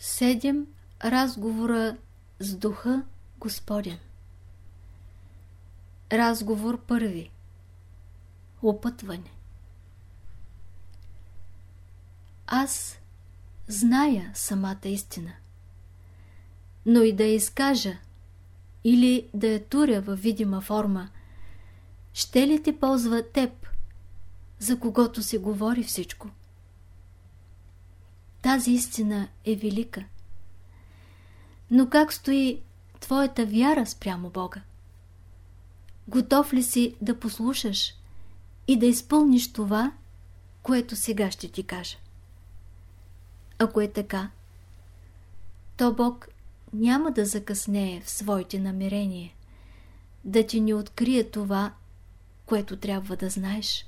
Седем разговора с Духа Господен. Разговор първи. Опътване. Аз зная самата истина, но и да я изкажа или да я туря във видима форма, ще ли ти ползва теб, за когото се говори всичко? Тази истина е велика. Но как стои твоята вяра спрямо Бога? Готов ли си да послушаш и да изпълниш това, което сега ще ти кажа? Ако е така, то Бог няма да закъснее в своите намерения, да ти ни открие това, което трябва да знаеш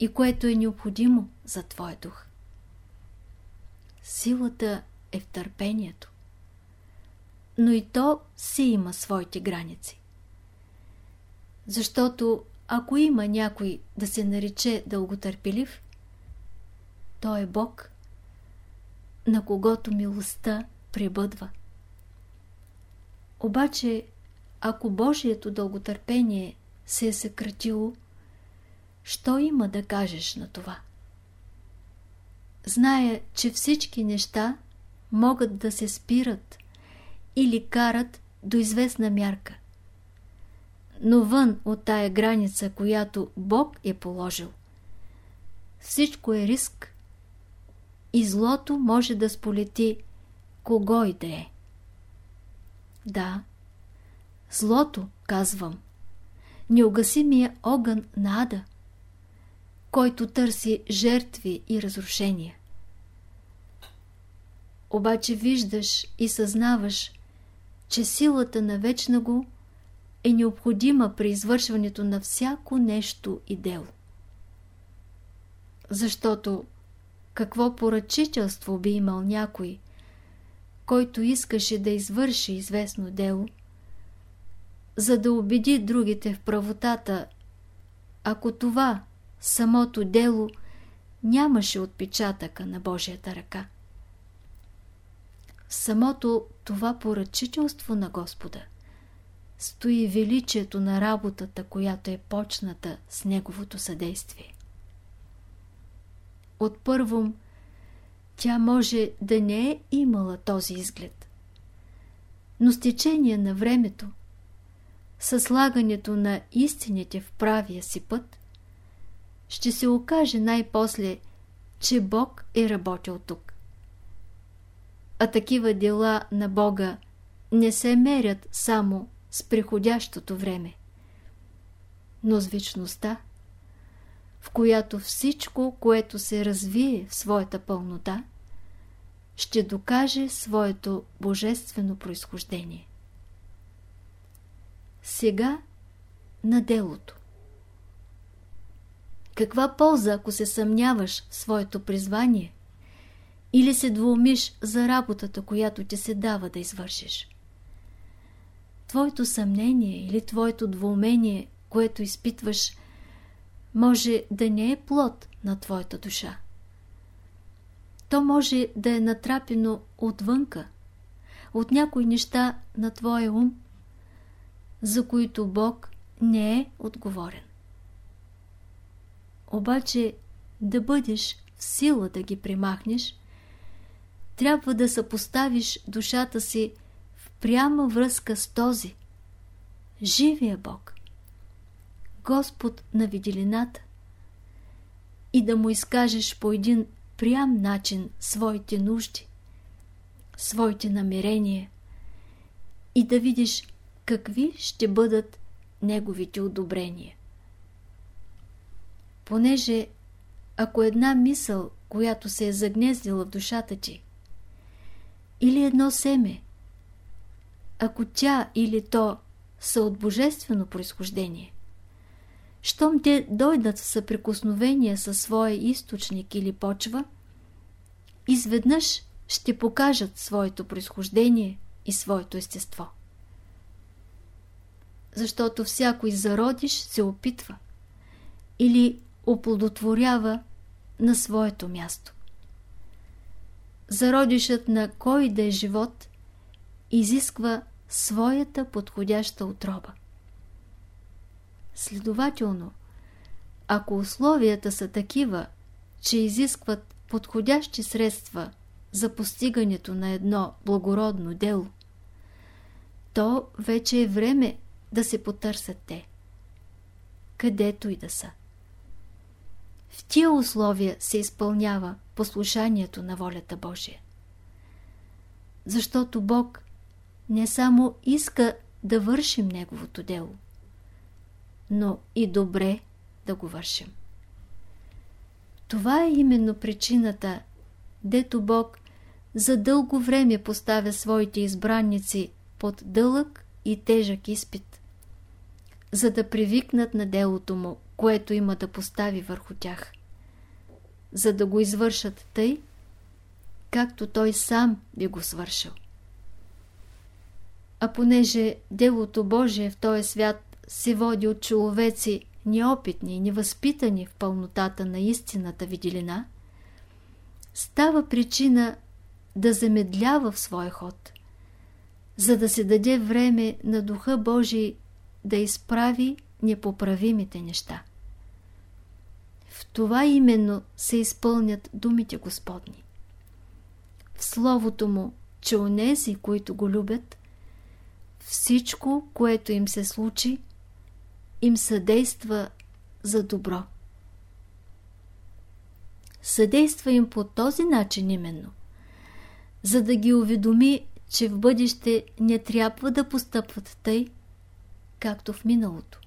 и което е необходимо за твоя дух. Силата е в търпението. Но и то си има своите граници. Защото ако има някой да се нарече дълготърпелив, то е Бог, на когото милостта пребъдва. Обаче, ако Божието дълготърпение се е съкратило, що има да кажеш на това? Зная, че всички неща могат да се спират или карат до известна мярка. Но вън от тая граница, която Бог е положил, всичко е риск и злото може да сполети кого и да е. Да, злото, казвам, неугасимия огън на ада – който търси жертви и разрушения. Обаче виждаш и съзнаваш, че силата на вечна го е необходима при извършването на всяко нещо и дело. Защото какво поръчителство би имал някой, който искаше да извърши известно дело, за да убеди другите в правотата, ако това самото дело нямаше отпечатъка на Божията ръка. Самото това поръчителство на Господа стои величието на работата, която е почната с Неговото съдействие. От първом тя може да не е имала този изглед. Но с течение на времето, със слагането на истините в правия си път, ще се окаже най-после, че Бог е работил тук. А такива дела на Бога не се мерят само с приходящото време, но с вечността, в която всичко, което се развие в своята пълнота, ще докаже своето божествено произхождение. Сега на делото. Каква полза, ако се съмняваш в своето призвание или се двумиш за работата, която ти се дава да извършиш? Твоето съмнение или твоето двумение, което изпитваш, може да не е плод на твоята душа. То може да е натрапено отвънка, от някои неща на твоя ум, за които Бог не е отговорен. Обаче да бъдеш в сила да ги примахнеш, трябва да съпоставиш душата си в пряма връзка с този, живия Бог, Господ на виделината, и да му изкажеш по един прям начин своите нужди, своите намерения и да видиш какви ще бъдат неговите одобрения понеже ако една мисъл, която се е загнездила в душата ти, или едно семе, ако тя или то са от божествено происхождение, щом те дойдат в съприкосновение със своя източник или почва, изведнъж ще покажат своето происхождение и своето естество. Защото всяко зародиш се опитва или оплодотворява на своето място. зародишът на кой да е живот изисква своята подходяща отроба. Следователно, ако условията са такива, че изискват подходящи средства за постигането на едно благородно дело, то вече е време да се потърсят те. Където и да са. В тия условия се изпълнява послушанието на волята Божия. Защото Бог не само иска да вършим Неговото дело, но и добре да го вършим. Това е именно причината, дето Бог за дълго време поставя своите избранници под дълъг и тежък изпит, за да привикнат на делото му, което има да постави върху тях, за да го извършат тъй, както той сам би го свършил. А понеже делото Божие в този свят се води от човеци неопитни и невъзпитани в пълнотата на истината виделина, става причина да замедлява в своя ход, за да се даде време на Духа Божий да изправи непоправимите неща. В това именно се изпълнят думите Господни. В Словото Му, че онези, които го любят, всичко, което им се случи, им съдейства за добро. Съдейства им по този начин именно, за да ги уведоми, че в бъдеще не трябва да постъпват тъй, както в миналото.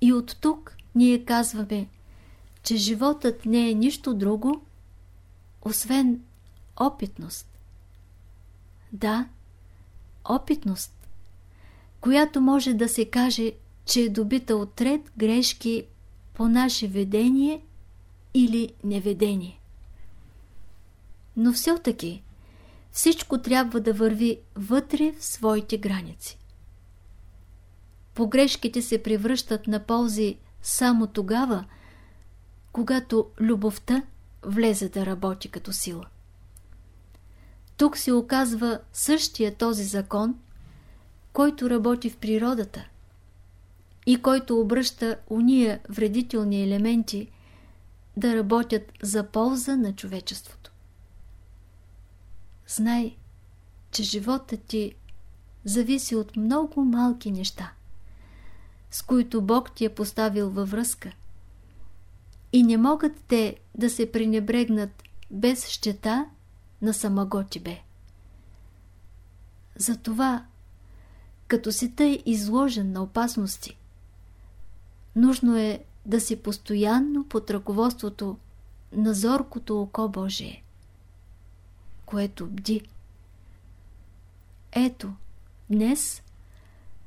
И от тук ние казваме, че животът не е нищо друго, освен опитност. Да, опитност, която може да се каже, че е добита от ред грешки по наше ведение или неведение. Но все-таки всичко трябва да върви вътре в своите граници. Погрешките се превръщат на ползи само тогава, когато любовта влезе да работи като сила. Тук се оказва същия този закон, който работи в природата и който обръща уния вредителни елементи да работят за полза на човечеството. Знай, че животът ти зависи от много малки неща, с които Бог ти е поставил във връзка и не могат те да се пренебрегнат без щета на самого тебе. Затова, като си тъй изложен на опасности, нужно е да си постоянно под ръководството на зоркото око Божие, което бди. Ето, днес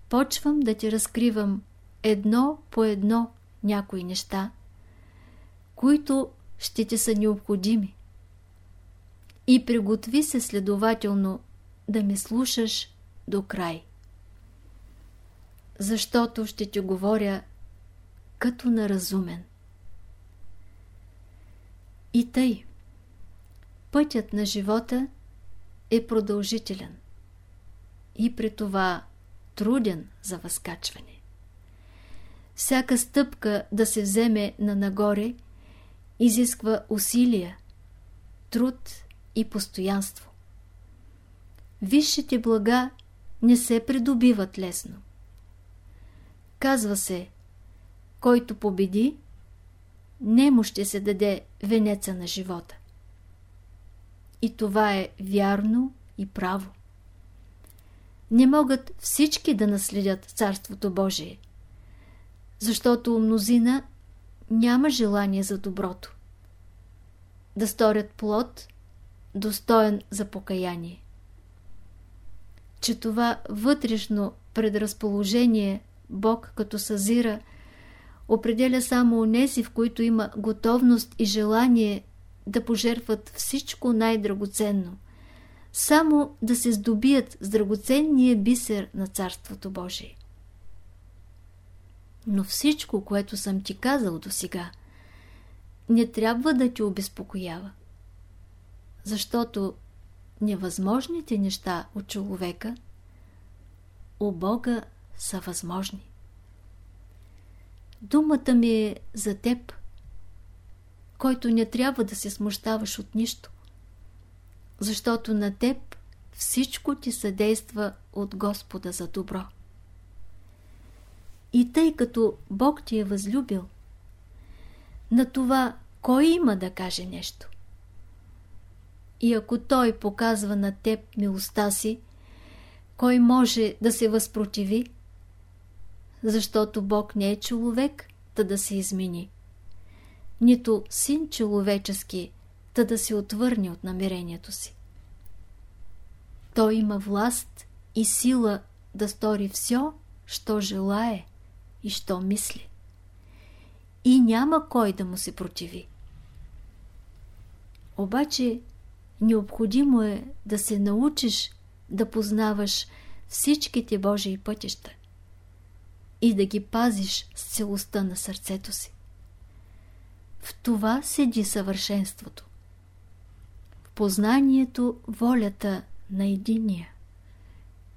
почвам да ти разкривам едно по едно някои неща, които ще ти са необходими. И приготви се следователно да ме слушаш до край. Защото ще ти говоря като на разумен. И тъй, пътят на живота е продължителен и при това труден за възкачване. Всяка стъпка да се вземе на нагоре изисква усилия, труд и постоянство. Висшите блага не се придобиват лесно. Казва се, който победи, не му ще се даде венеца на живота. И това е вярно и право. Не могат всички да наследят Царството Божие, защото мнозина няма желание за доброто. Да сторят плод, достоен за покаяние. Че това вътрешно предразположение Бог като съзира – определя само онези, в които има готовност и желание да пожертват всичко най-драгоценно, само да се здобият с драгоценния бисер на Царството Божие. Но всичко, което съм ти казал до сега, не трябва да ти обезпокоява. защото невъзможните неща от човека у Бога са възможни. Думата ми е за теб, който не трябва да се смущаваш от нищо, защото на теб всичко ти съдейства от Господа за добро. И тъй като Бог ти е възлюбил, на това кой има да каже нещо? И ако Той показва на теб милостта си, кой може да се възпротиви? Защото Бог не е човек, та да се измени. Нито син човечески, та да се отвърне от намерението си. Той има власт и сила да стори все, що желае и що мисли. И няма кой да му се противи. Обаче необходимо е да се научиш да познаваш всичките Божии пътища и да ги пазиш с целостта на сърцето си. В това седи съвършенството. В познанието волята на единия,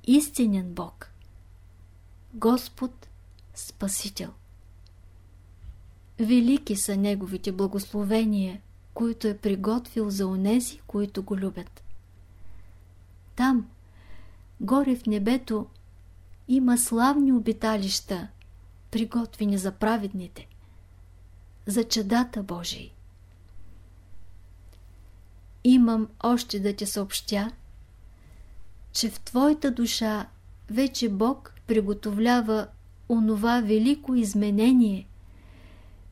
истинен Бог, Господ Спасител. Велики са Неговите благословения, които е приготвил за онези, които го любят. Там, горе в небето, има славни обиталища, приготвени за праведните, за чадата Божии. Имам още да ти съобщя, че в твоята душа вече Бог приготовлява онова велико изменение,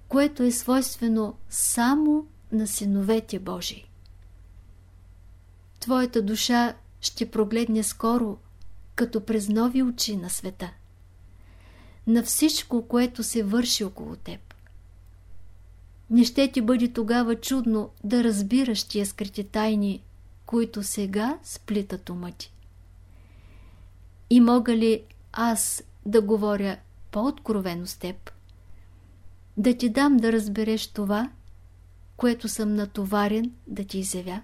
което е свойствено само на синовете Божии. Твоята душа ще прогледне скоро, като през нови очи на света, на всичко, което се върши около теб. Не ще ти бъде тогава чудно да разбираш тия скрити тайни, които сега сплитат ума ти. И мога ли аз да говоря по-откровено с теб? Да ти дам да разбереш това, което съм натоварен да ти изявя?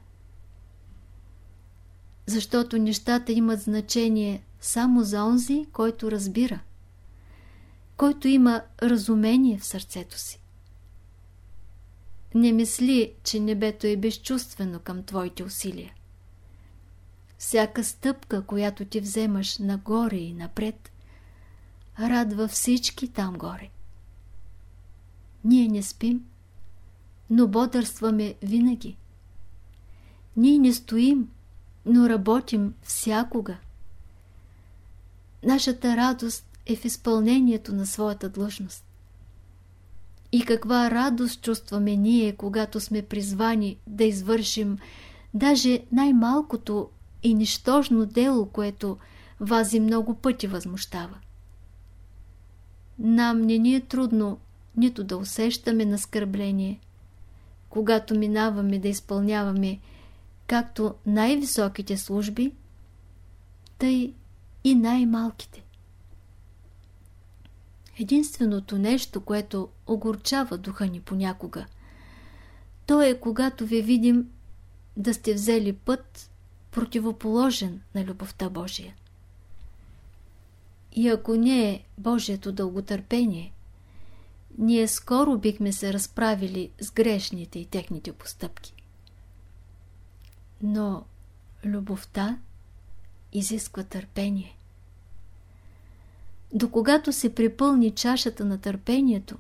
Защото нещата имат значение само за онзи, който разбира, който има разумение в сърцето си. Не мисли, че небето е безчувствено към твоите усилия. Всяка стъпка, която ти вземаш нагоре и напред, радва всички там горе. Ние не спим, но бодърстваме винаги. Ние не стоим, но работим всякога. Нашата радост е в изпълнението на своята длъжност. И каква радост чувстваме ние, когато сме призвани да извършим даже най-малкото и нищожно дело, което вази много пъти възмущава. Нам не ни е трудно нито да усещаме наскърбление, когато минаваме да изпълняваме както най-високите служби, тъй и най-малките. Единственото нещо, което огорчава духа ни понякога, то е когато ви видим да сте взели път противоположен на любовта Божия. И ако не е Божието дълготърпение, ние скоро бихме се разправили с грешните и техните постъпки. Но любовта изисква търпение. До когато се припълни чашата на търпението,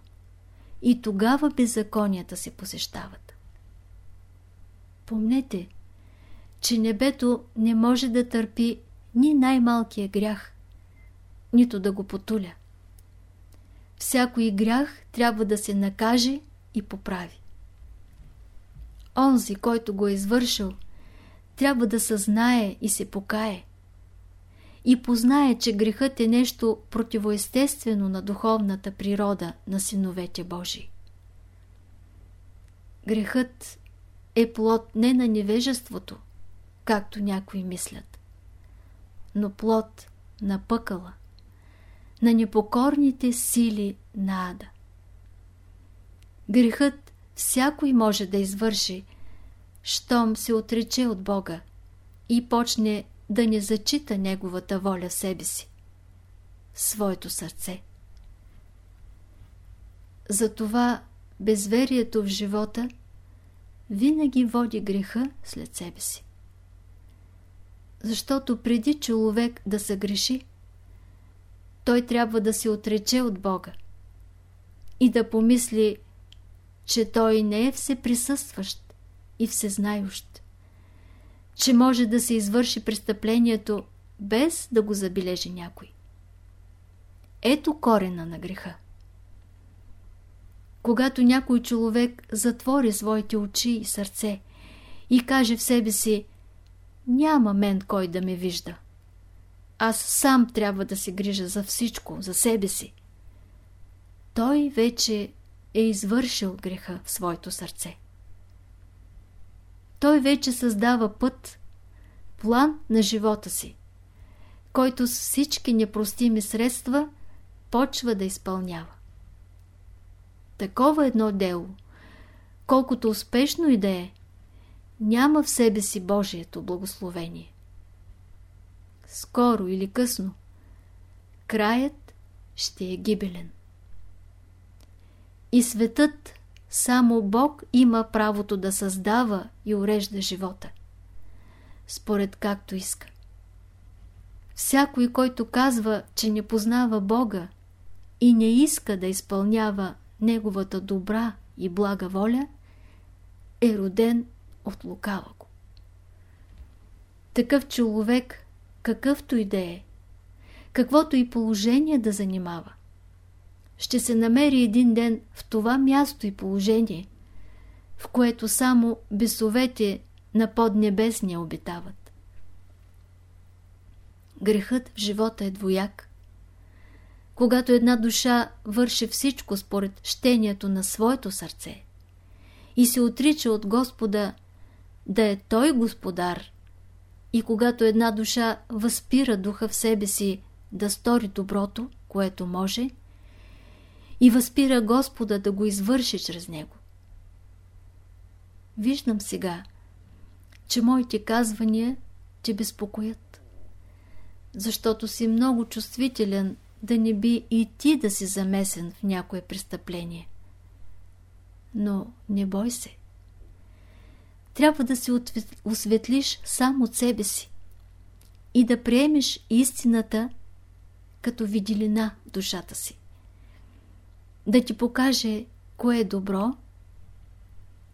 и тогава беззаконията се посещават. Помнете, че небето не може да търпи ни най-малкия грях, нито да го потуля. Всякой грях трябва да се накаже и поправи. Онзи, който го е извършил, трябва да съзнае и се покае. И познае, че грехът е нещо противоестествено на духовната природа на синовете Божии. Грехът е плод не на невежеството, както някои мислят, но плод на пъкала, на непокорните сили на ада. Грехът всякой може да извърши, щом се отрече от Бога и почне да не зачита Неговата воля в себе си, своето сърце. Затова безверието в живота винаги води греха след себе си. Защото преди човек да се греши, той трябва да се отрече от Бога и да помисли, че той не е всеприсъстващ и всезнающ, че може да се извърши престъплението без да го забележи някой. Ето корена на греха. Когато някой човек затвори своите очи и сърце и каже в себе си «Няма мен кой да ме вижда», аз сам трябва да се грижа за всичко, за себе си. Той вече е извършил греха в своето сърце. Той вече създава път, план на живота си, който с всички непростими средства почва да изпълнява. Такова едно дело, колкото успешно и да е, няма в себе си Божието благословение скоро или късно, краят ще е гибелен. И светът само Бог има правото да създава и урежда живота, според както иска. Всякой, който казва, че не познава Бога и не иска да изпълнява Неговата добра и блага воля, е роден от лукава го. Такъв човек какъвто и да е, каквото и положение да занимава. Ще се намери един ден в това място и положение, в което само бесовете на поднебесния обитават. Грехът в живота е двояк. Когато една душа върши всичко според щението на своето сърце и се отрича от Господа да е Той Господар и когато една душа възпира духа в себе си да стори доброто, което може, и възпира Господа да го извърши чрез него. Виждам сега, че моите казвания те безпокоят, защото си много чувствителен да не би и ти да си замесен в някое престъпление. Но не бой се трябва да се осветлиш сам от себе си и да приемеш истината като виделина в душата си. Да ти покаже кое е добро,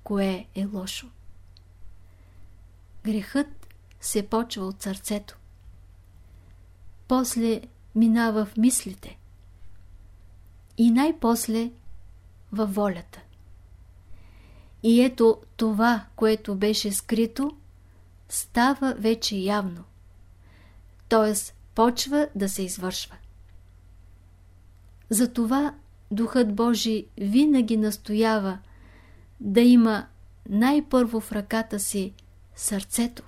кое е лошо. Грехът се почва от сърцето. После минава в мислите и най-после във волята. И ето това, което беше скрито, става вече явно. Т.е. почва да се извършва. Затова Духът Божий винаги настоява да има най-първо в ръката си сърцето,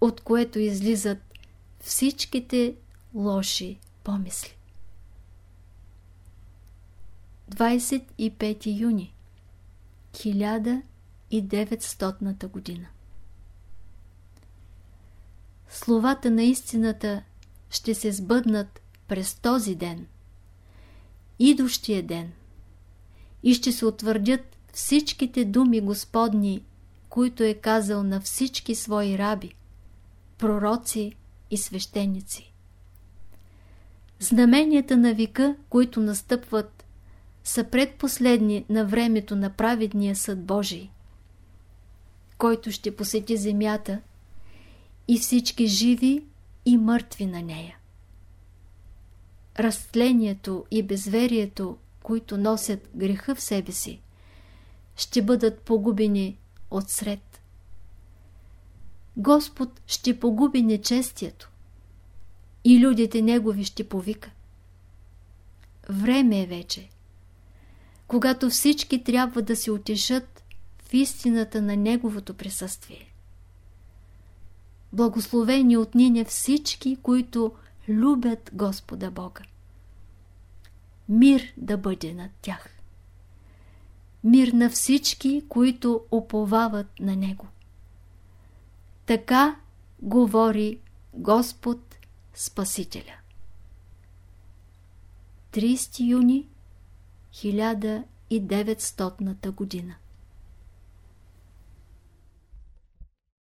от което излизат всичките лоши помисли. 25 юни 1900 година. Словата на истината ще се сбъднат през този ден, идущия ден, и ще се утвърдят всичките думи Господни, които е казал на всички свои раби, пророци и свещеници. Знаменията на века, които настъпват са предпоследни на времето на праведния съд Божий, който ще посети земята и всички живи и мъртви на нея. Разтлението и безверието, които носят греха в себе си, ще бъдат погубени от сред. Господ ще погуби нечестието и людите Негови ще повика. Време е вече когато всички трябва да се утешат в истината на Неговото присъствие. Благословени отнине всички, които любят Господа Бога. Мир да бъде над тях. мир на всички, които уповават на Него. Така говори Господ Спасителя. 30 юни 1900 година